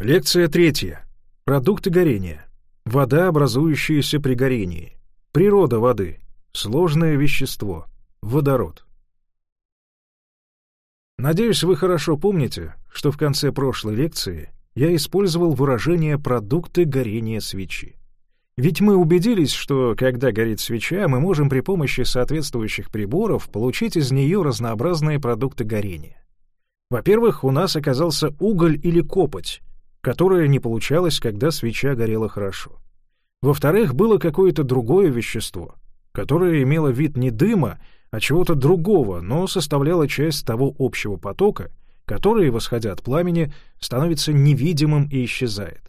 Лекция третья. Продукты горения. Вода, образующаяся при горении. Природа воды. Сложное вещество. Водород. Надеюсь, вы хорошо помните, что в конце прошлой лекции я использовал выражение «продукты горения свечи». Ведь мы убедились, что когда горит свеча, мы можем при помощи соответствующих приборов получить из нее разнообразные продукты горения. Во-первых, у нас оказался уголь или копоть, которое не получалось, когда свеча горела хорошо. Во-вторых, было какое-то другое вещество, которое имело вид не дыма, а чего-то другого, но составляло часть того общего потока, который, восходя от пламени, становится невидимым и исчезает.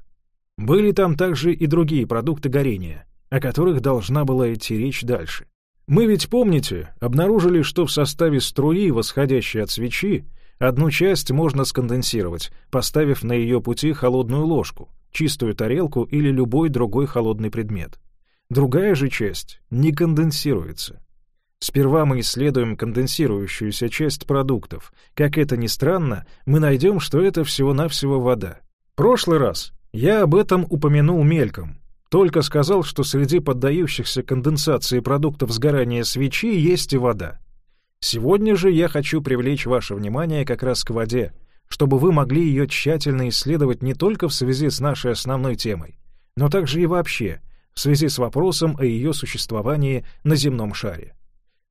Были там также и другие продукты горения, о которых должна была идти речь дальше. Мы ведь, помните, обнаружили, что в составе струи, восходящей от свечи, Одну часть можно сконденсировать, поставив на ее пути холодную ложку, чистую тарелку или любой другой холодный предмет. Другая же часть не конденсируется. Сперва мы исследуем конденсирующуюся часть продуктов. Как это ни странно, мы найдем, что это всего-навсего вода. Прошлый раз я об этом упомянул мельком, только сказал, что среди поддающихся конденсации продуктов сгорания свечи есть и вода. Сегодня же я хочу привлечь ваше внимание как раз к воде, чтобы вы могли ее тщательно исследовать не только в связи с нашей основной темой, но также и вообще, в связи с вопросом о ее существовании на земном шаре.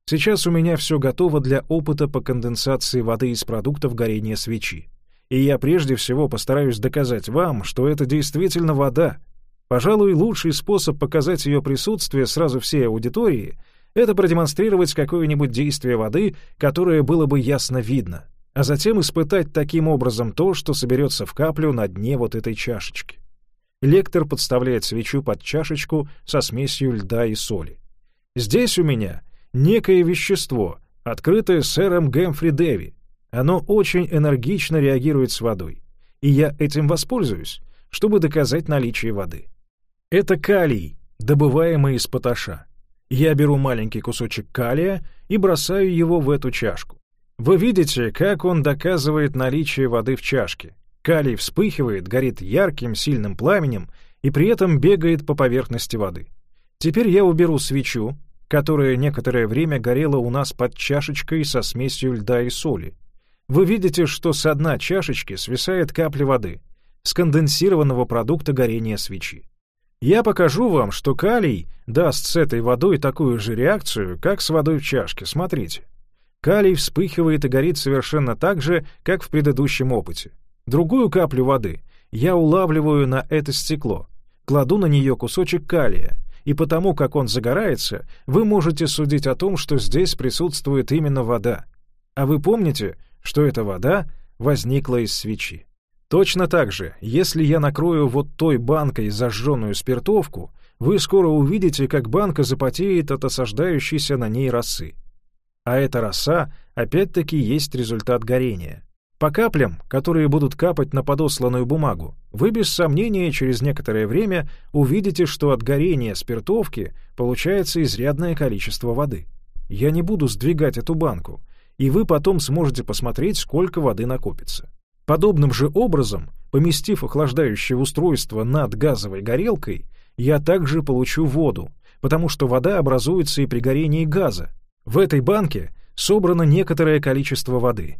Сейчас у меня все готово для опыта по конденсации воды из продуктов горения свечи. И я прежде всего постараюсь доказать вам, что это действительно вода. Пожалуй, лучший способ показать ее присутствие сразу всей аудитории — это продемонстрировать какое-нибудь действие воды, которое было бы ясно видно, а затем испытать таким образом то, что соберется в каплю на дне вот этой чашечки. Лектор подставляет свечу под чашечку со смесью льда и соли. Здесь у меня некое вещество, открытое сэром Гэмфри Дэви. Оно очень энергично реагирует с водой, и я этим воспользуюсь, чтобы доказать наличие воды. Это калий, добываемый из поташа. Я беру маленький кусочек калия и бросаю его в эту чашку. Вы видите, как он доказывает наличие воды в чашке. Калий вспыхивает, горит ярким, сильным пламенем и при этом бегает по поверхности воды. Теперь я уберу свечу, которая некоторое время горела у нас под чашечкой со смесью льда и соли. Вы видите, что с дна чашечки свисает капля воды, сконденсированного продукта горения свечи. Я покажу вам, что калий даст с этой водой такую же реакцию, как с водой в чашке. Смотрите. Калий вспыхивает и горит совершенно так же, как в предыдущем опыте. Другую каплю воды я улавливаю на это стекло, кладу на нее кусочек калия, и потому как он загорается, вы можете судить о том, что здесь присутствует именно вода. А вы помните, что эта вода возникла из свечи. Точно так же, если я накрою вот той банкой зажженную спиртовку, вы скоро увидите, как банка запотеет от осаждающейся на ней росы. А эта роса опять-таки есть результат горения. По каплям, которые будут капать на подосланную бумагу, вы без сомнения через некоторое время увидите, что от горения спиртовки получается изрядное количество воды. Я не буду сдвигать эту банку, и вы потом сможете посмотреть, сколько воды накопится. Подобным же образом, поместив охлаждающее устройство над газовой горелкой, я также получу воду, потому что вода образуется и при горении газа. В этой банке собрано некоторое количество воды.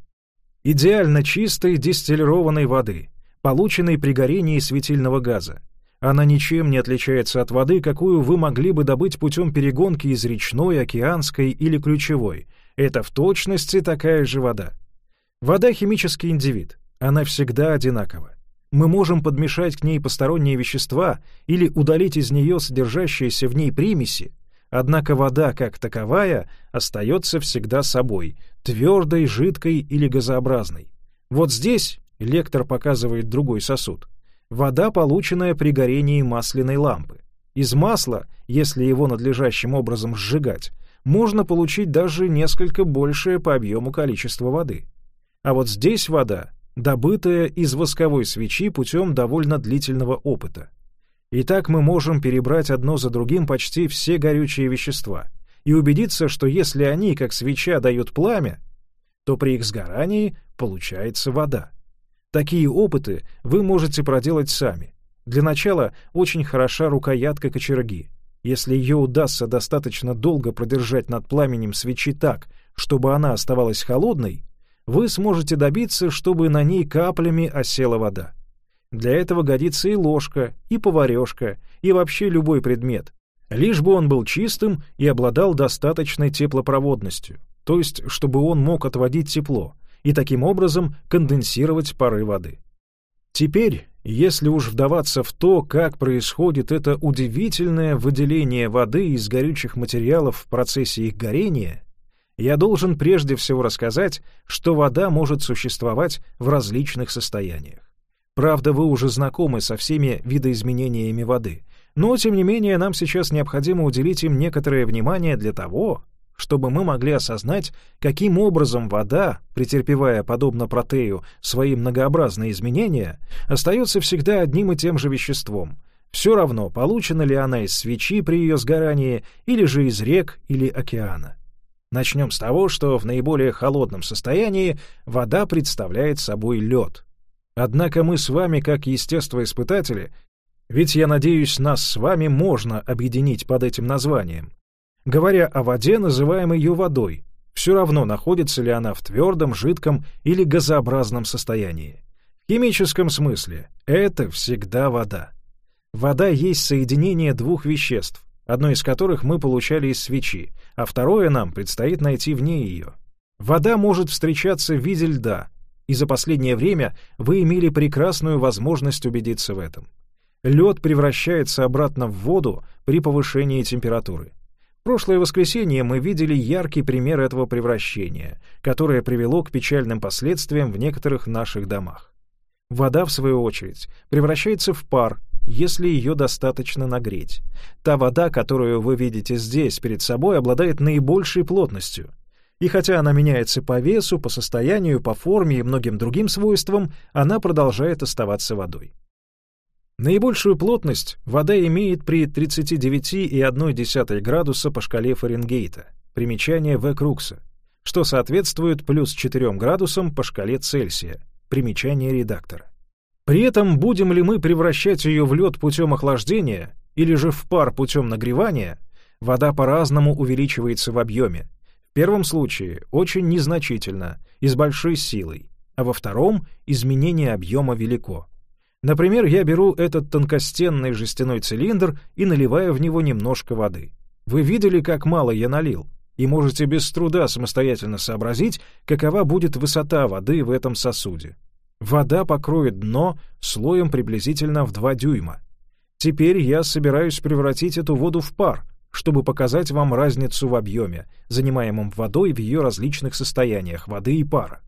Идеально чистой дистиллированной воды, полученной при горении светильного газа. Она ничем не отличается от воды, какую вы могли бы добыть путем перегонки из речной, океанской или ключевой. Это в точности такая же вода. Вода — химический индивид. Она всегда одинакова. Мы можем подмешать к ней посторонние вещества или удалить из нее содержащиеся в ней примеси, однако вода, как таковая, остается всегда собой, твердой, жидкой или газообразной. Вот здесь лектор показывает другой сосуд. Вода, полученная при горении масляной лампы. Из масла, если его надлежащим образом сжигать, можно получить даже несколько большее по объему количество воды. А вот здесь вода добытая из восковой свечи путем довольно длительного опыта. Итак, мы можем перебрать одно за другим почти все горючие вещества и убедиться, что если они, как свеча, дают пламя, то при их сгорании получается вода. Такие опыты вы можете проделать сами. Для начала очень хороша рукоятка кочерги. Если ее удастся достаточно долго продержать над пламенем свечи так, чтобы она оставалась холодной, вы сможете добиться, чтобы на ней каплями осела вода. Для этого годится и ложка, и поварешка, и вообще любой предмет, лишь бы он был чистым и обладал достаточной теплопроводностью, то есть чтобы он мог отводить тепло и таким образом конденсировать пары воды. Теперь, если уж вдаваться в то, как происходит это удивительное выделение воды из горючих материалов в процессе их горения, я должен прежде всего рассказать, что вода может существовать в различных состояниях. Правда, вы уже знакомы со всеми видоизменениями воды, но, тем не менее, нам сейчас необходимо уделить им некоторое внимание для того, чтобы мы могли осознать, каким образом вода, претерпевая, подобно протею, свои многообразные изменения, остается всегда одним и тем же веществом. Все равно, получена ли она из свечи при ее сгорании, или же из рек или океана. Начнем с того, что в наиболее холодном состоянии вода представляет собой лед. Однако мы с вами, как естествоиспытатели, ведь, я надеюсь, нас с вами можно объединить под этим названием. Говоря о воде, называем ее водой. Все равно, находится ли она в твердом, жидком или газообразном состоянии. В химическом смысле это всегда вода. Вода есть соединение двух веществ, одно из которых мы получали из свечи, а второе нам предстоит найти вне ее. Вода может встречаться в виде льда, и за последнее время вы имели прекрасную возможность убедиться в этом лед превращается обратно в воду при повышении температуры. В прошлое воскресенье мы видели яркий пример этого превращения, которое привело к печальным последствиям в некоторых наших домах. Вода, в свою очередь, превращается в пар, если ее достаточно нагреть. Та вода, которую вы видите здесь перед собой, обладает наибольшей плотностью. И хотя она меняется по весу, по состоянию, по форме и многим другим свойствам, она продолжает оставаться водой. Наибольшую плотность вода имеет при 39,1 градуса по шкале Фаренгейта, примечание В. Крукса, что соответствует плюс 4 градусам по шкале Цельсия, примечание редактора. При этом будем ли мы превращать ее в лед путем охлаждения или же в пар путем нагревания, вода по-разному увеличивается в объеме. В первом случае очень незначительно и с большой силой, а во втором изменение объема велико. Например, я беру этот тонкостенный жестяной цилиндр и наливаю в него немножко воды. Вы видели, как мало я налил, и можете без труда самостоятельно сообразить, какова будет высота воды в этом сосуде. Вода покроет дно слоем приблизительно в 2 дюйма. Теперь я собираюсь превратить эту воду в пар, чтобы показать вам разницу в объеме, занимаемом водой в ее различных состояниях воды и пара.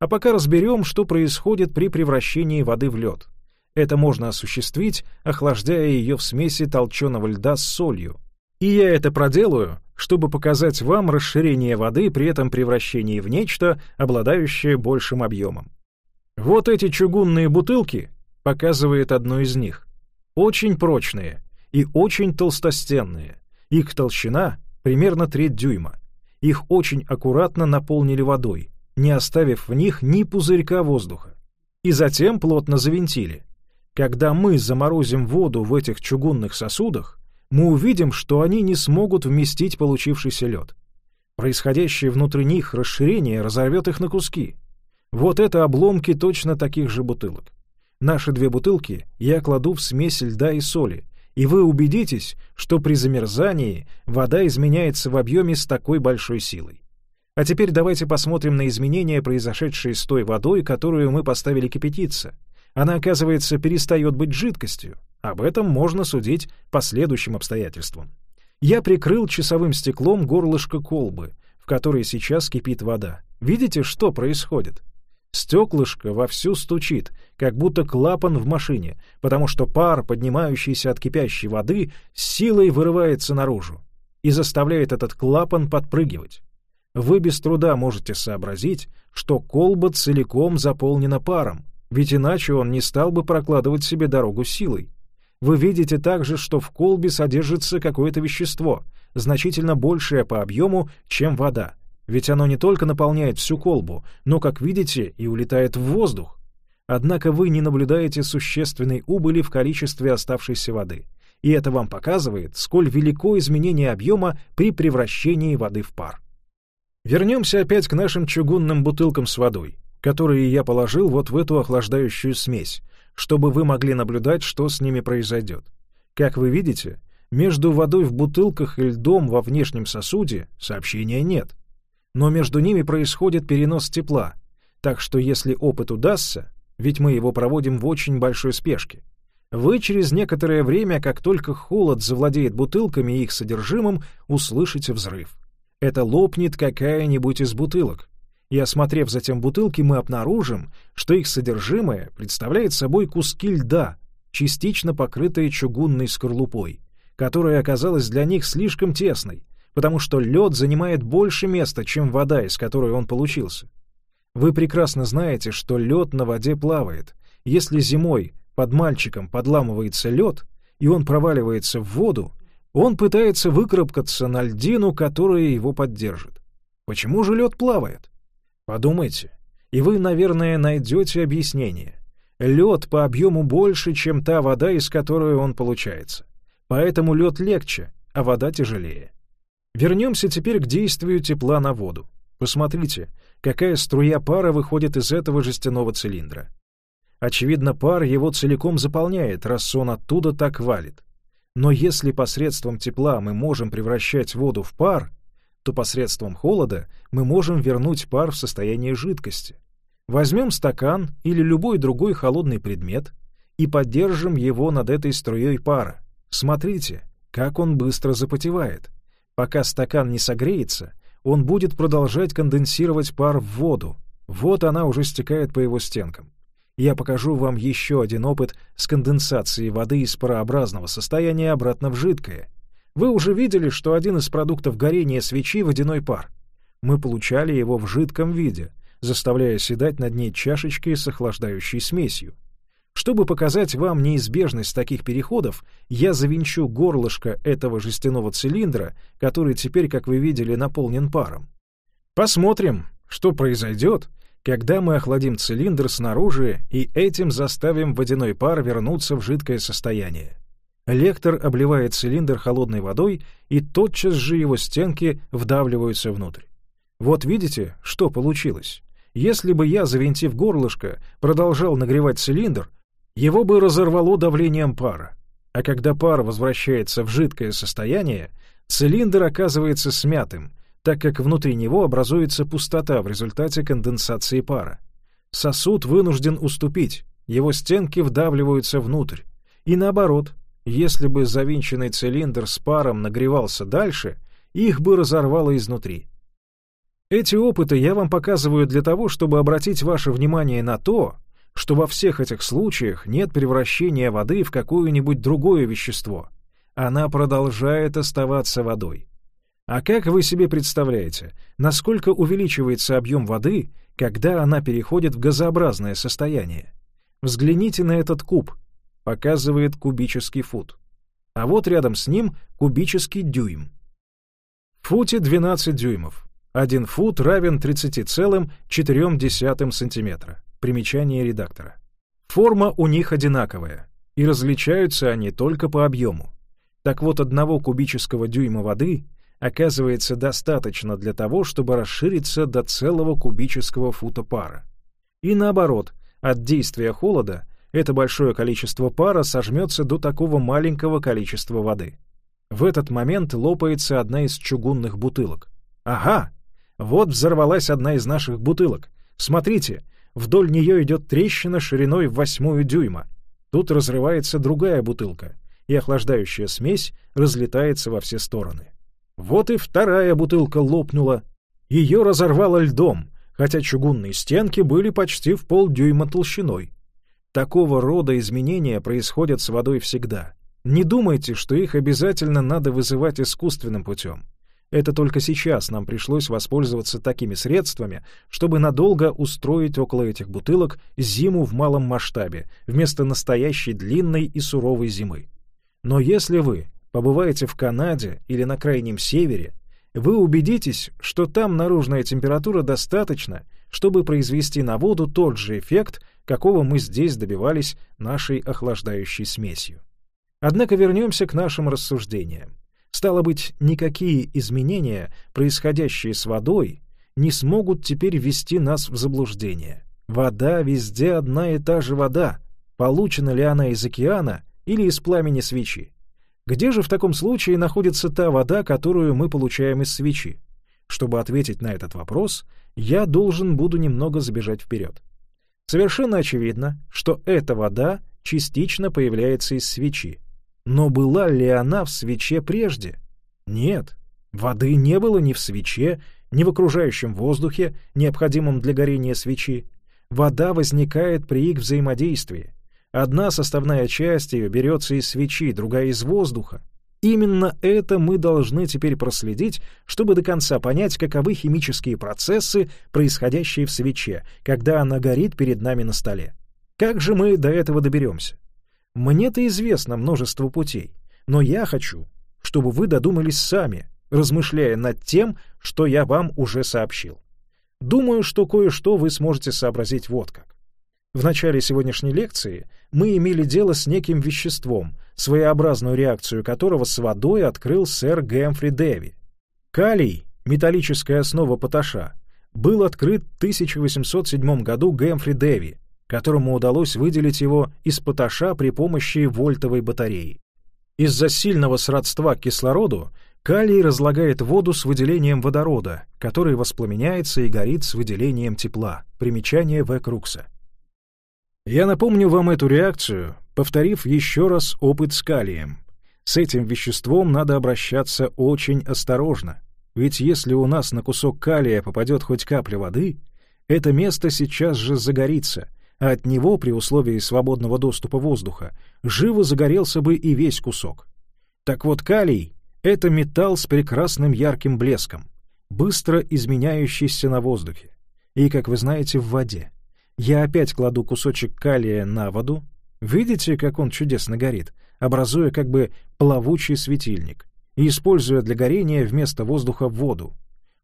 А пока разберем, что происходит при превращении воды в лед. Это можно осуществить, охлаждая ее в смеси толченого льда с солью. И я это проделаю, чтобы показать вам расширение воды при этом превращении в нечто, обладающее большим объемом. Вот эти чугунные бутылки, показывает одну из них, очень прочные и очень толстостенные. Их толщина примерно треть дюйма. Их очень аккуратно наполнили водой, не оставив в них ни пузырька воздуха. И затем плотно завинтили. Когда мы заморозим воду в этих чугунных сосудах, мы увидим, что они не смогут вместить получившийся лед. Происходящее внутри них расширение разорвет их на куски. Вот это обломки точно таких же бутылок. Наши две бутылки я кладу в смесь льда и соли, и вы убедитесь, что при замерзании вода изменяется в объеме с такой большой силой. А теперь давайте посмотрим на изменения, произошедшие с той водой, которую мы поставили кипятиться — она, оказывается, перестает быть жидкостью. Об этом можно судить по следующим обстоятельствам. Я прикрыл часовым стеклом горлышко колбы, в которой сейчас кипит вода. Видите, что происходит? Стеклышко вовсю стучит, как будто клапан в машине, потому что пар, поднимающийся от кипящей воды, силой вырывается наружу и заставляет этот клапан подпрыгивать. Вы без труда можете сообразить, что колба целиком заполнена паром, ведь иначе он не стал бы прокладывать себе дорогу силой. Вы видите также, что в колбе содержится какое-то вещество, значительно большее по объему, чем вода. Ведь оно не только наполняет всю колбу, но, как видите, и улетает в воздух. Однако вы не наблюдаете существенной убыли в количестве оставшейся воды, и это вам показывает, сколь велико изменение объема при превращении воды в пар. Вернемся опять к нашим чугунным бутылкам с водой, которые я положил вот в эту охлаждающую смесь, чтобы вы могли наблюдать, что с ними произойдет. Как вы видите, между водой в бутылках и льдом во внешнем сосуде сообщения нет. Но между ними происходит перенос тепла, так что если опыт удастся, ведь мы его проводим в очень большой спешке, вы через некоторое время, как только холод завладеет бутылками и их содержимым, услышите взрыв это лопнет какая-нибудь из бутылок. И осмотрев затем бутылки, мы обнаружим, что их содержимое представляет собой куски льда, частично покрытые чугунной скорлупой, которая оказалась для них слишком тесной, потому что лед занимает больше места, чем вода, из которой он получился. Вы прекрасно знаете, что лед на воде плавает. Если зимой под мальчиком подламывается лед, и он проваливается в воду, он пытается выкарабкаться на льдину, которая его поддержит. Почему же лед плавает? Подумайте, и вы, наверное, найдете объяснение. Лед по объему больше, чем та вода, из которой он получается. Поэтому лед легче, а вода тяжелее. Вернемся теперь к действию тепла на воду. Посмотрите, какая струя пара выходит из этого жестяного цилиндра. Очевидно, пар его целиком заполняет, раз он оттуда так валит. Но если посредством тепла мы можем превращать воду в пар, то посредством холода мы можем вернуть пар в состояние жидкости. Возьмем стакан или любой другой холодный предмет и поддержим его над этой струей пара. Смотрите, как он быстро запотевает. Пока стакан не согреется, он будет продолжать конденсировать пар в воду. Вот она уже стекает по его стенкам я покажу вам еще один опыт с конденсацией воды из парообразного состояния обратно в жидкое. Вы уже видели, что один из продуктов горения свечи — водяной пар. Мы получали его в жидком виде, заставляя седать над ней чашечки с охлаждающей смесью. Чтобы показать вам неизбежность таких переходов, я завинчу горлышко этого жестяного цилиндра, который теперь, как вы видели, наполнен паром. Посмотрим, что произойдет, когда мы охладим цилиндр снаружи и этим заставим водяной пар вернуться в жидкое состояние. Лектор обливает цилиндр холодной водой, и тотчас же его стенки вдавливаются внутрь. Вот видите, что получилось? Если бы я, завинтив горлышко, продолжал нагревать цилиндр, его бы разорвало давлением пара. А когда пар возвращается в жидкое состояние, цилиндр оказывается смятым, так как внутри него образуется пустота в результате конденсации пара. Сосуд вынужден уступить, его стенки вдавливаются внутрь. И наоборот, если бы завинченный цилиндр с паром нагревался дальше, их бы разорвало изнутри. Эти опыты я вам показываю для того, чтобы обратить ваше внимание на то, что во всех этих случаях нет превращения воды в какое-нибудь другое вещество. Она продолжает оставаться водой. А как вы себе представляете, насколько увеличивается объем воды, когда она переходит в газообразное состояние? Взгляните на этот куб. Показывает кубический фут. А вот рядом с ним кубический дюйм. В футе 12 дюймов. Один фут равен 30,4 сантиметра. Примечание редактора. Форма у них одинаковая, и различаются они только по объему. Так вот, одного кубического дюйма воды — оказывается достаточно для того, чтобы расшириться до целого кубического фута пара. И наоборот, от действия холода это большое количество пара сожмется до такого маленького количества воды. В этот момент лопается одна из чугунных бутылок. Ага, вот взорвалась одна из наших бутылок. Смотрите, вдоль нее идет трещина шириной в восьмую дюйма. Тут разрывается другая бутылка, и охлаждающая смесь разлетается во все стороны. Вот и вторая бутылка лопнула. Ее разорвало льдом, хотя чугунные стенки были почти в полдюйма толщиной. Такого рода изменения происходят с водой всегда. Не думайте, что их обязательно надо вызывать искусственным путем. Это только сейчас нам пришлось воспользоваться такими средствами, чтобы надолго устроить около этих бутылок зиму в малом масштабе, вместо настоящей длинной и суровой зимы. Но если вы побываете в Канаде или на Крайнем Севере, вы убедитесь, что там наружная температура достаточна, чтобы произвести на воду тот же эффект, какого мы здесь добивались нашей охлаждающей смесью. Однако вернемся к нашим рассуждениям. Стало быть, никакие изменения, происходящие с водой, не смогут теперь ввести нас в заблуждение. Вода везде одна и та же вода, получена ли она из океана или из пламени свечи. Где же в таком случае находится та вода, которую мы получаем из свечи? Чтобы ответить на этот вопрос, я должен буду немного забежать вперед. Совершенно очевидно, что эта вода частично появляется из свечи. Но была ли она в свече прежде? Нет, воды не было ни в свече, ни в окружающем воздухе, необходимом для горения свечи. Вода возникает при их взаимодействии. Одна составная часть ее берется из свечи, другая — из воздуха. Именно это мы должны теперь проследить, чтобы до конца понять, каковы химические процессы, происходящие в свече, когда она горит перед нами на столе. Как же мы до этого доберемся? Мне-то известно множество путей, но я хочу, чтобы вы додумались сами, размышляя над тем, что я вам уже сообщил. Думаю, что кое-что вы сможете сообразить вот как. В начале сегодняшней лекции мы имели дело с неким веществом, своеобразную реакцию которого с водой открыл сэр Гэмфри Дэви. Калий, металлическая основа поташа, был открыт в 1807 году Гэмфри Дэви, которому удалось выделить его из поташа при помощи вольтовой батареи. Из-за сильного сродства к кислороду калий разлагает воду с выделением водорода, который воспламеняется и горит с выделением тепла. Примечание В. Крукса. Я напомню вам эту реакцию, повторив еще раз опыт с калием. С этим веществом надо обращаться очень осторожно, ведь если у нас на кусок калия попадет хоть капля воды, это место сейчас же загорится, а от него, при условии свободного доступа воздуха, живо загорелся бы и весь кусок. Так вот, калий — это металл с прекрасным ярким блеском, быстро изменяющийся на воздухе и, как вы знаете, в воде. Я опять кладу кусочек калия на воду. Видите, как он чудесно горит, образуя как бы плавучий светильник, и используя для горения вместо воздуха воду.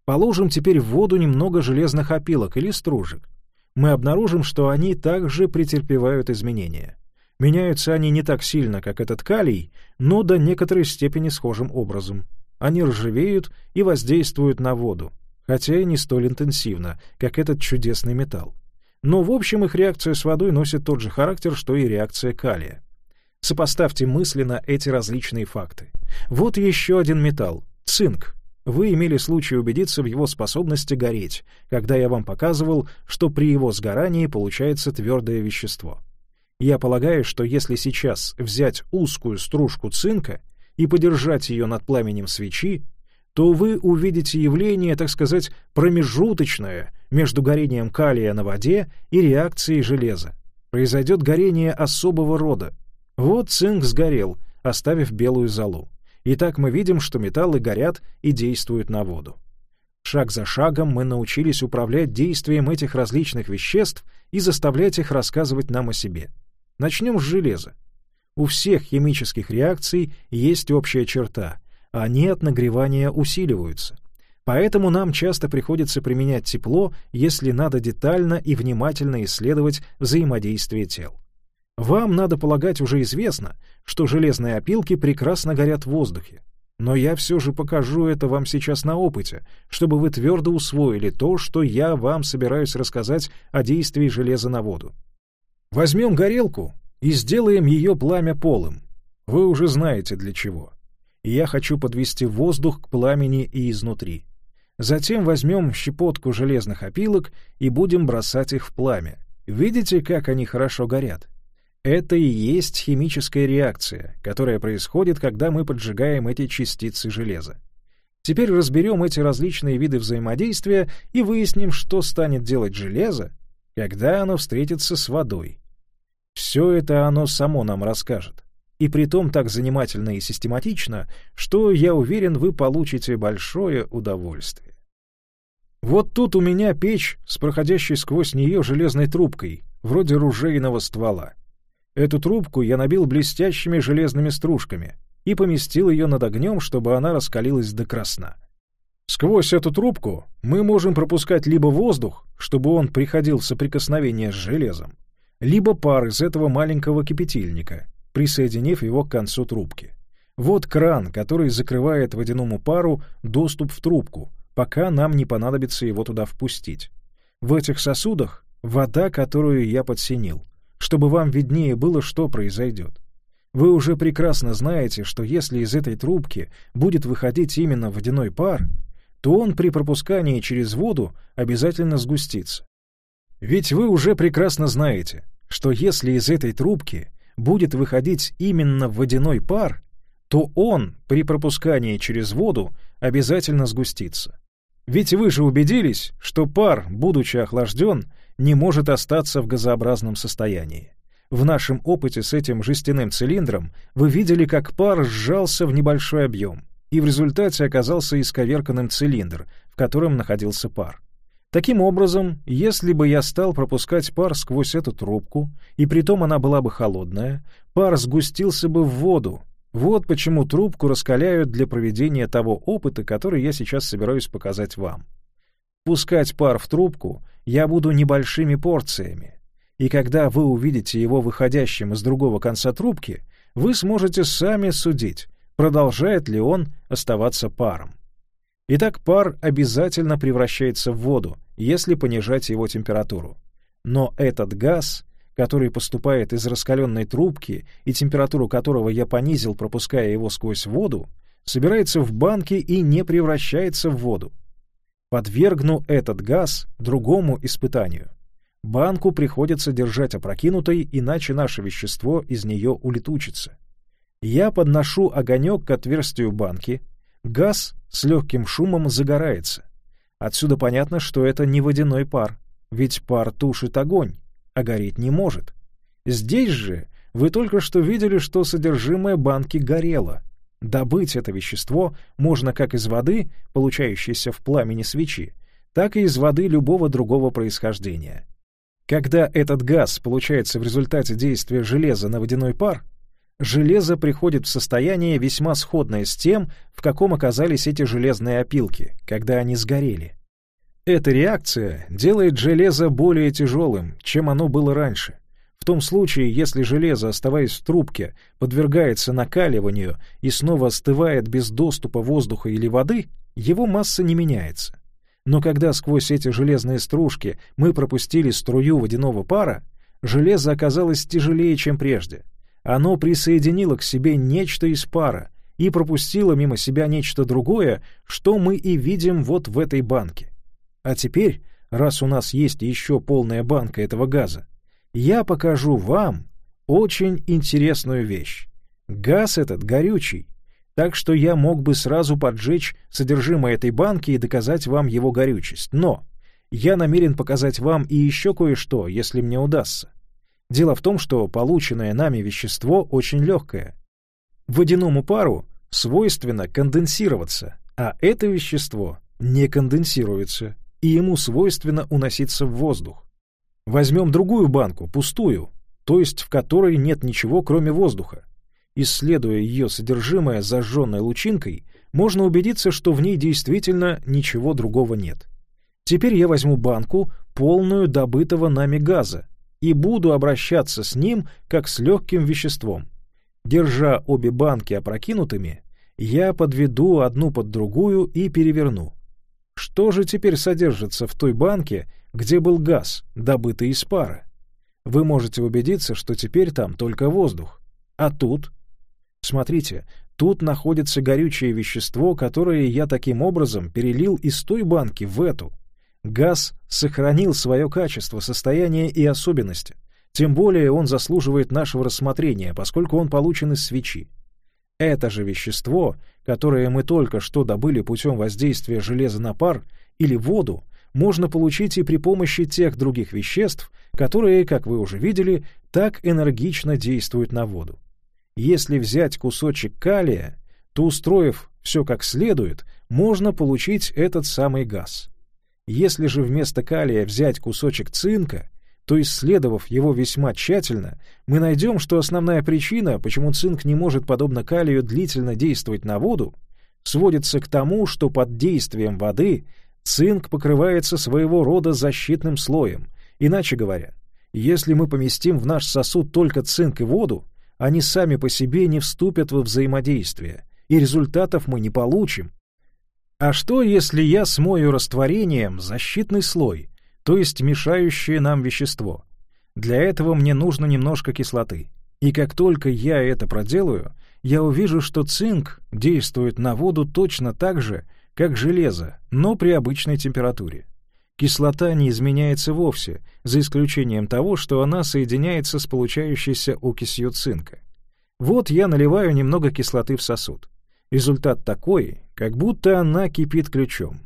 Положим теперь в воду немного железных опилок или стружек. Мы обнаружим, что они также претерпевают изменения. Меняются они не так сильно, как этот калий, но до некоторой степени схожим образом. Они ржавеют и воздействуют на воду, хотя и не столь интенсивно, как этот чудесный металл но в общем их реакция с водой носит тот же характер, что и реакция калия. Сопоставьте мысленно эти различные факты. Вот еще один металл — цинк. Вы имели случай убедиться в его способности гореть, когда я вам показывал, что при его сгорании получается твердое вещество. Я полагаю, что если сейчас взять узкую стружку цинка и подержать ее над пламенем свечи, то вы увидите явление, так сказать, промежуточное между горением калия на воде и реакцией железа. Произойдет горение особого рода. Вот цинк сгорел, оставив белую золу. И так мы видим, что металлы горят и действуют на воду. Шаг за шагом мы научились управлять действием этих различных веществ и заставлять их рассказывать нам о себе. Начнем с железа. У всех химических реакций есть общая черта — они от нагревания усиливаются. Поэтому нам часто приходится применять тепло, если надо детально и внимательно исследовать взаимодействие тел. Вам, надо полагать, уже известно, что железные опилки прекрасно горят в воздухе. Но я все же покажу это вам сейчас на опыте, чтобы вы твердо усвоили то, что я вам собираюсь рассказать о действии железа на воду. Возьмем горелку и сделаем ее пламя полым. Вы уже знаете для чего и я хочу подвести воздух к пламени и изнутри. Затем возьмем щепотку железных опилок и будем бросать их в пламя. Видите, как они хорошо горят? Это и есть химическая реакция, которая происходит, когда мы поджигаем эти частицы железа. Теперь разберем эти различные виды взаимодействия и выясним, что станет делать железо, когда оно встретится с водой. Все это оно само нам расскажет и притом так занимательно и систематично, что, я уверен, вы получите большое удовольствие. Вот тут у меня печь с проходящей сквозь нее железной трубкой, вроде ружейного ствола. Эту трубку я набил блестящими железными стружками и поместил ее над огнем, чтобы она раскалилась до красна. Сквозь эту трубку мы можем пропускать либо воздух, чтобы он приходил в соприкосновение с железом, либо пар из этого маленького кипятильника, присоединив его к концу трубки. Вот кран, который закрывает водяному пару доступ в трубку, пока нам не понадобится его туда впустить. В этих сосудах вода, которую я подсинил, чтобы вам виднее было, что произойдет. Вы уже прекрасно знаете, что если из этой трубки будет выходить именно водяной пар, то он при пропускании через воду обязательно сгустится. Ведь вы уже прекрасно знаете, что если из этой трубки будет выходить именно водяной пар, то он при пропускании через воду обязательно сгустится. Ведь вы же убедились, что пар, будучи охлажден, не может остаться в газообразном состоянии. В нашем опыте с этим жестяным цилиндром вы видели, как пар сжался в небольшой объем, и в результате оказался исковерканным цилиндр, в котором находился пар. Таким образом, если бы я стал пропускать пар сквозь эту трубку, и притом она была бы холодная, пар сгустился бы в воду, вот почему трубку раскаляют для проведения того опыта, который я сейчас собираюсь показать вам. Пускать пар в трубку я буду небольшими порциями, и когда вы увидите его выходящим из другого конца трубки, вы сможете сами судить, продолжает ли он оставаться паром. Итак, пар обязательно превращается в воду, если понижать его температуру. Но этот газ который поступает из раскаленной трубки и температуру которого я понизил, пропуская его сквозь воду, собирается в банке и не превращается в воду. Подвергну этот газ другому испытанию. Банку приходится держать опрокинутой, иначе наше вещество из нее улетучится. Я подношу огонек к отверстию банки, газ с легким шумом загорается. Отсюда понятно, что это не водяной пар, ведь пар тушит огонь, а гореть не может. Здесь же вы только что видели, что содержимое банки горело. Добыть это вещество можно как из воды, получающейся в пламени свечи, так и из воды любого другого происхождения. Когда этот газ получается в результате действия железа на водяной пар, железо приходит в состояние весьма сходное с тем, в каком оказались эти железные опилки, когда они сгорели. Эта реакция делает железо более тяжелым, чем оно было раньше. Том случае, если железо, оставаясь в трубке, подвергается накаливанию и снова остывает без доступа воздуха или воды, его масса не меняется. Но когда сквозь эти железные стружки мы пропустили струю водяного пара, железо оказалось тяжелее, чем прежде. Оно присоединило к себе нечто из пара и пропустило мимо себя нечто другое, что мы и видим вот в этой банке. А теперь, раз у нас есть еще полная банка этого газа, я покажу вам очень интересную вещь. Газ этот горючий, так что я мог бы сразу поджечь содержимое этой банки и доказать вам его горючесть. Но я намерен показать вам и еще кое-что, если мне удастся. Дело в том, что полученное нами вещество очень легкое. Водяному пару свойственно конденсироваться, а это вещество не конденсируется и ему свойственно уноситься в воздух. Возьмем другую банку, пустую, то есть в которой нет ничего, кроме воздуха. Исследуя ее содержимое зажженной лучинкой, можно убедиться, что в ней действительно ничего другого нет. Теперь я возьму банку, полную добытого нами газа, и буду обращаться с ним, как с легким веществом. Держа обе банки опрокинутыми, я подведу одну под другую и переверну. Что же теперь содержится в той банке, где был газ, добытый из пара? Вы можете убедиться, что теперь там только воздух. А тут? Смотрите, тут находится горючее вещество, которое я таким образом перелил из той банки в эту. Газ сохранил свое качество, состояние и особенности. Тем более он заслуживает нашего рассмотрения, поскольку он получен из свечи. Это же вещество, которое мы только что добыли путем воздействия железа на пар или воду, можно получить и при помощи тех других веществ, которые, как вы уже видели, так энергично действуют на воду. Если взять кусочек калия, то, устроив все как следует, можно получить этот самый газ. Если же вместо калия взять кусочек цинка, то, исследовав его весьма тщательно, мы найдем, что основная причина, почему цинк не может, подобно калию, длительно действовать на воду, сводится к тому, что под действием воды цинк покрывается своего рода защитным слоем. Иначе говоря, Если мы поместим в наш сосуд только цинк и воду, они сами по себе не вступят во взаимодействие, и результатов мы не получим. А что, если я смою растворением защитный слой, то есть мешающее нам вещество? Для этого мне нужно немножко кислоты. И как только я это проделаю, я увижу, что цинк действует на воду точно так же, как железо, но при обычной температуре. Кислота не изменяется вовсе, за исключением того, что она соединяется с получающейся окисью цинка. Вот я наливаю немного кислоты в сосуд. Результат такой, как будто она кипит ключом.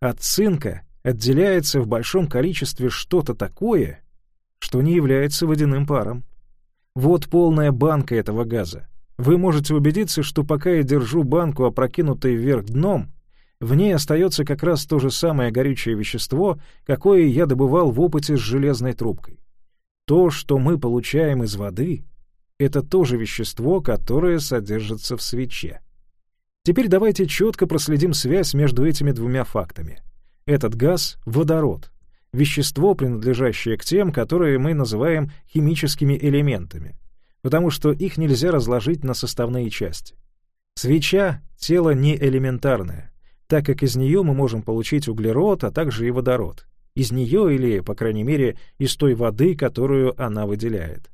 От цинка отделяется в большом количестве что-то такое, что не является водяным паром. Вот полная банка этого газа. Вы можете убедиться, что пока я держу банку, опрокинутой вверх дном, в ней остается как раз то же самое горючее вещество, какое я добывал в опыте с железной трубкой. То, что мы получаем из воды, это тоже вещество, которое содержится в свече. Теперь давайте четко проследим связь между этими двумя фактами. Этот газ — водород, вещество, принадлежащее к тем, которые мы называем химическими элементами, потому что их нельзя разложить на составные части. Свеча — тело не элементарное, так как из нее мы можем получить углерод, а также и водород. Из нее или, по крайней мере, из той воды, которую она выделяет.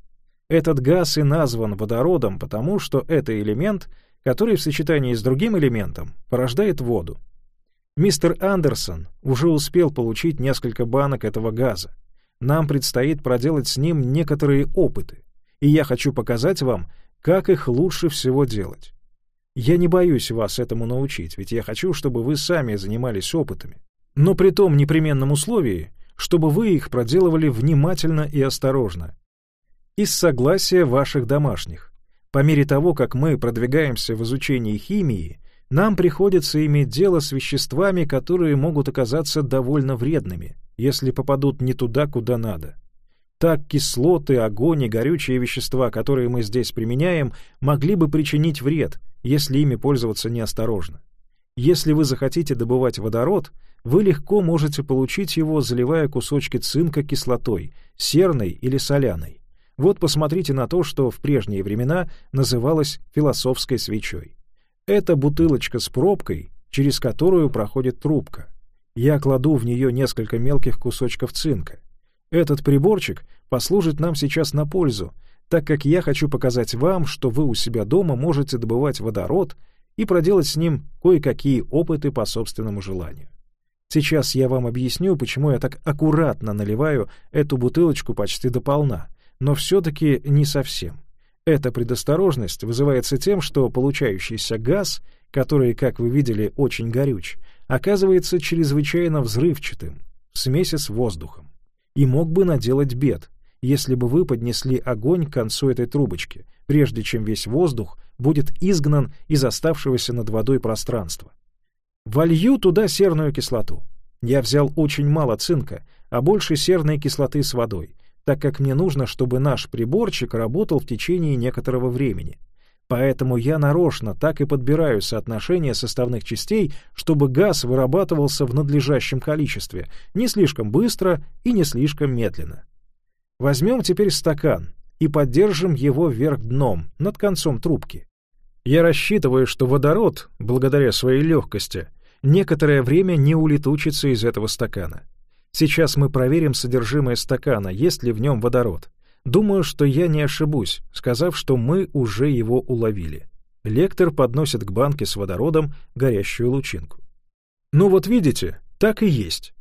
Этот газ и назван водородом, потому что это элемент, который в сочетании с другим элементом порождает воду. Мистер Андерсон уже успел получить несколько банок этого газа. Нам предстоит проделать с ним некоторые опыты, и я хочу показать вам, как их лучше всего делать. Я не боюсь вас этому научить, ведь я хочу, чтобы вы сами занимались опытами. Но при том непременном условии, чтобы вы их проделывали внимательно и осторожно. Из согласия ваших домашних. По мере того, как мы продвигаемся в изучении химии, нам приходится иметь дело с веществами, которые могут оказаться довольно вредными, если попадут не туда, куда надо. Так кислоты, огонь и горючие вещества, которые мы здесь применяем, могли бы причинить вред, если ими пользоваться неосторожно. Если вы захотите добывать водород, вы легко можете получить его, заливая кусочки цинка кислотой, серной или соляной. Вот посмотрите на то, что в прежние времена называлось философской свечой. Это бутылочка с пробкой, через которую проходит трубка. Я кладу в нее несколько мелких кусочков цинка. Этот приборчик послужит нам сейчас на пользу, так как я хочу показать вам, что вы у себя дома можете добывать водород и проделать с ним кое-какие опыты по собственному желанию. Сейчас я вам объясню, почему я так аккуратно наливаю эту бутылочку почти до полна, но все-таки не совсем. Эта предосторожность вызывается тем, что получающийся газ, который, как вы видели, очень горюч, оказывается чрезвычайно взрывчатым в смеси с воздухом и мог бы наделать бед, если бы вы поднесли огонь к концу этой трубочки, прежде чем весь воздух будет изгнан из оставшегося над водой пространства. Волью туда серную кислоту. Я взял очень мало цинка, а больше серной кислоты с водой, так как мне нужно, чтобы наш приборчик работал в течение некоторого времени. Поэтому я нарочно так и подбираю соотношение составных частей, чтобы газ вырабатывался в надлежащем количестве, не слишком быстро и не слишком медленно. Возьмем теперь стакан и поддержим его вверх дном, над концом трубки. Я рассчитываю, что водород, благодаря своей легкости, некоторое время не улетучится из этого стакана. Сейчас мы проверим содержимое стакана, есть ли в нем водород. Думаю, что я не ошибусь, сказав, что мы уже его уловили. Лектор подносит к банке с водородом горящую лучинку. Ну вот видите, так и есть.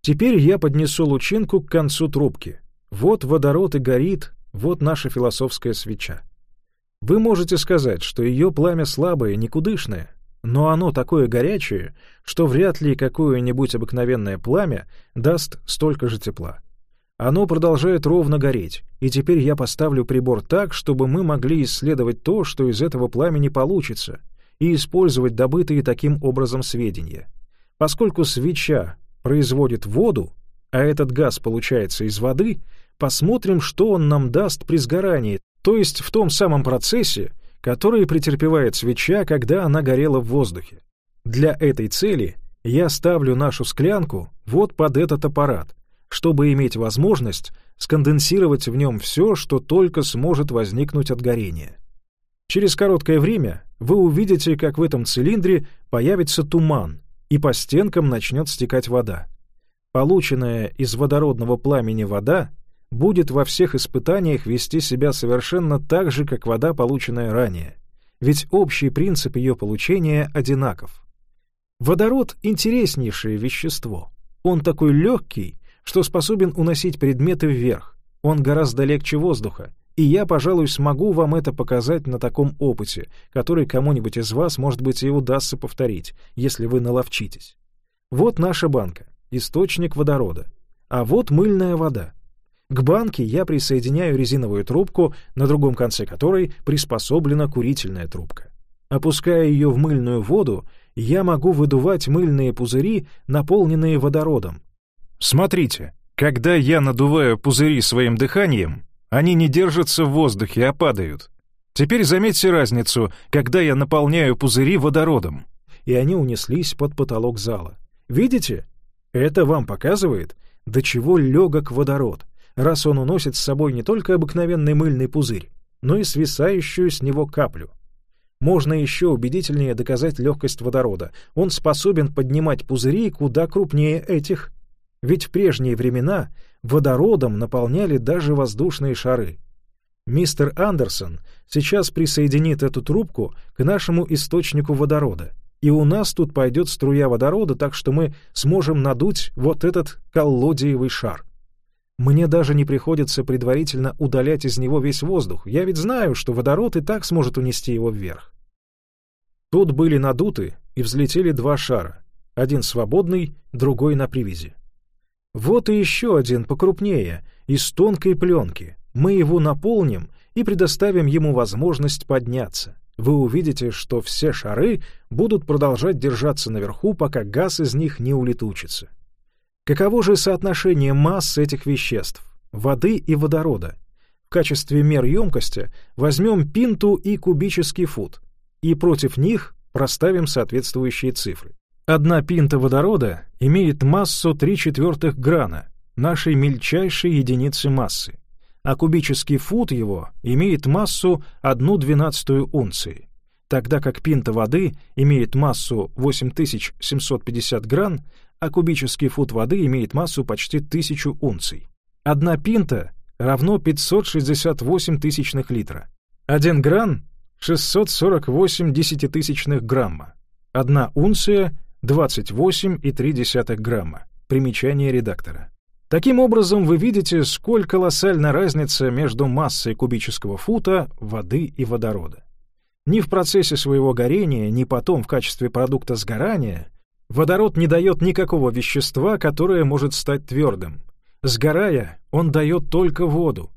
Теперь я поднесу лучинку к концу трубки. Вот водород и горит, вот наша философская свеча. Вы можете сказать, что ее пламя слабое, никудышное, но оно такое горячее, что вряд ли какое-нибудь обыкновенное пламя даст столько же тепла. Оно продолжает ровно гореть, и теперь я поставлю прибор так, чтобы мы могли исследовать то, что из этого пламени получится, и использовать добытые таким образом сведения. Поскольку свеча производит воду, а этот газ получается из воды, посмотрим, что он нам даст при сгорании, то есть в том самом процессе, который претерпевает свеча, когда она горела в воздухе. Для этой цели я ставлю нашу склянку вот под этот аппарат, чтобы иметь возможность сконденсировать в нем все, что только сможет возникнуть от горения. Через короткое время вы увидите, как в этом цилиндре появится туман, и по стенкам начнет стекать вода. Полученная из водородного пламени вода будет во всех испытаниях вести себя совершенно так же, как вода, полученная ранее, ведь общий принцип ее получения одинаков. Водород — интереснейшее вещество. Он такой легкий, что способен уносить предметы вверх. Он гораздо легче воздуха, и я, пожалуй, смогу вам это показать на таком опыте, который кому-нибудь из вас, может быть, и удастся повторить, если вы наловчитесь. Вот наша банка, источник водорода. А вот мыльная вода. К банке я присоединяю резиновую трубку, на другом конце которой приспособлена курительная трубка. Опуская ее в мыльную воду, я могу выдувать мыльные пузыри, наполненные водородом. Смотрите, когда я надуваю пузыри своим дыханием, они не держатся в воздухе, а падают. Теперь заметьте разницу, когда я наполняю пузыри водородом. И они унеслись под потолок зала. Видите? Это вам показывает, до чего легок водород, раз он уносит с собой не только обыкновенный мыльный пузырь, но и свисающую с него каплю. Можно еще убедительнее доказать легкость водорода. Он способен поднимать пузыри куда крупнее этих. Ведь в прежние времена водородом наполняли даже воздушные шары. Мистер Андерсон сейчас присоединит эту трубку к нашему источнику водорода, и у нас тут пойдет струя водорода, так что мы сможем надуть вот этот коллодиевый шар. Мне даже не приходится предварительно удалять из него весь воздух, я ведь знаю, что водород и так сможет унести его вверх. Тут были надуты и взлетели два шара, один свободный, другой на привязи. Вот и еще один покрупнее, из тонкой пленки. Мы его наполним и предоставим ему возможность подняться. Вы увидите, что все шары будут продолжать держаться наверху, пока газ из них не улетучится. Каково же соотношение масс этих веществ, воды и водорода? В качестве мер емкости возьмем пинту и кубический фут, и против них проставим соответствующие цифры. Одна пинта водорода имеет массу 3 четвертых грана, нашей мельчайшей единицы массы, а кубический фут его имеет массу 1 двенадцатую унции, тогда как пинта воды имеет массу 8750 гран, а кубический фут воды имеет массу почти 1000 унций. Одна пинта равно 568 тысячных литра. Один гран — 648 десятитысячных грамма. Одна унция 28,3 грамма. Примечание редактора. Таким образом, вы видите, сколь колоссальна разница между массой кубического фута воды и водорода. Ни в процессе своего горения, ни потом в качестве продукта сгорания водород не дает никакого вещества, которое может стать твердым. Сгорая, он дает только воду.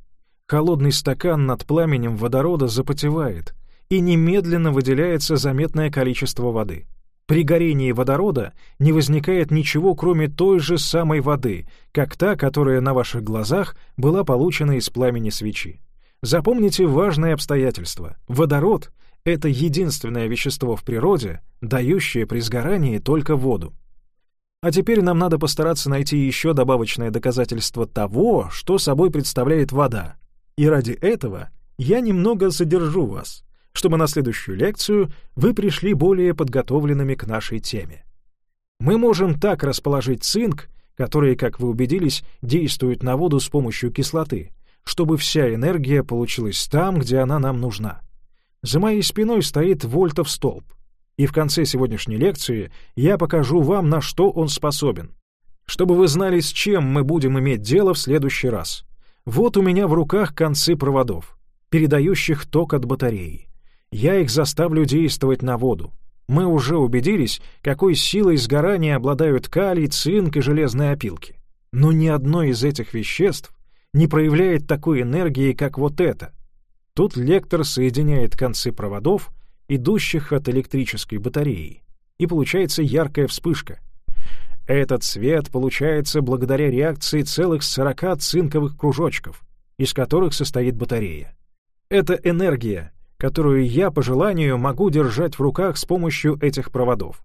Холодный стакан над пламенем водорода запотевает, и немедленно выделяется заметное количество воды. При горении водорода не возникает ничего, кроме той же самой воды, как та, которая на ваших глазах была получена из пламени свечи. Запомните важное обстоятельство. Водород — это единственное вещество в природе, дающее при сгорании только воду. А теперь нам надо постараться найти еще добавочное доказательство того, что собой представляет вода. И ради этого я немного задержу вас чтобы на следующую лекцию вы пришли более подготовленными к нашей теме. Мы можем так расположить цинк, который, как вы убедились, действует на воду с помощью кислоты, чтобы вся энергия получилась там, где она нам нужна. За моей спиной стоит вольтов столб, и в конце сегодняшней лекции я покажу вам, на что он способен, чтобы вы знали, с чем мы будем иметь дело в следующий раз. Вот у меня в руках концы проводов, передающих ток от батареи. Я их заставлю действовать на воду. Мы уже убедились, какой силой сгорания обладают калий, цинк и железные опилки. Но ни одно из этих веществ не проявляет такой энергии, как вот это. Тут лектор соединяет концы проводов, идущих от электрической батареи, и получается яркая вспышка. Этот свет получается благодаря реакции целых 40 цинковых кружочков, из которых состоит батарея. Эта энергия которую я по желанию могу держать в руках с помощью этих проводов.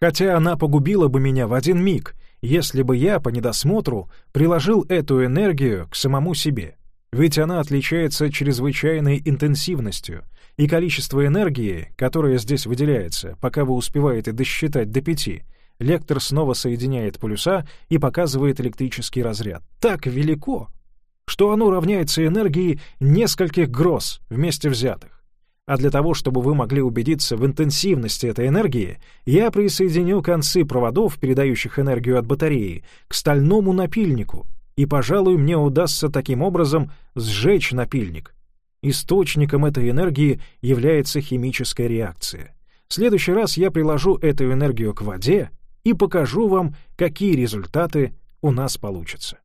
Хотя она погубила бы меня в один миг, если бы я по недосмотру приложил эту энергию к самому себе. Ведь она отличается чрезвычайной интенсивностью, и количество энергии, которое здесь выделяется, пока вы успеваете досчитать до пяти, лектор снова соединяет полюса и показывает электрический разряд. Так велико, что оно равняется энергии нескольких гроз вместе взятых. А для того, чтобы вы могли убедиться в интенсивности этой энергии, я присоединю концы проводов, передающих энергию от батареи, к стальному напильнику, и, пожалуй, мне удастся таким образом сжечь напильник. Источником этой энергии является химическая реакция. В следующий раз я приложу эту энергию к воде и покажу вам, какие результаты у нас получатся.